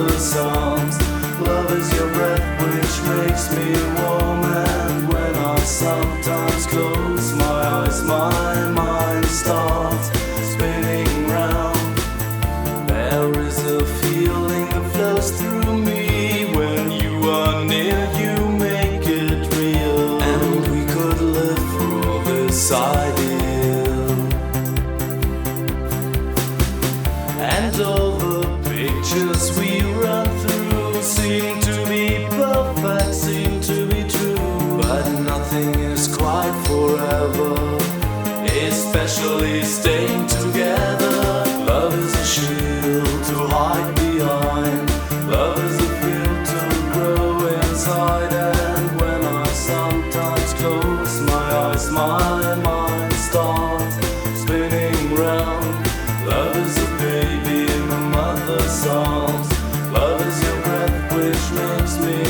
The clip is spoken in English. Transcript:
mother's arms. Love is your breath which makes me warm, and when I sometimes close my eyes, my mind starts spinning round. There is a feeling that flows through me when you are near, you make it real, and we could live through this ideal. And the pictures we run through seem to be perfect, seem to be true. But nothing is quite forever, especially staying together. Love is a shield to hide behind, love is a field to grow inside. And when I sometimes close my eyes, my mind starts makes me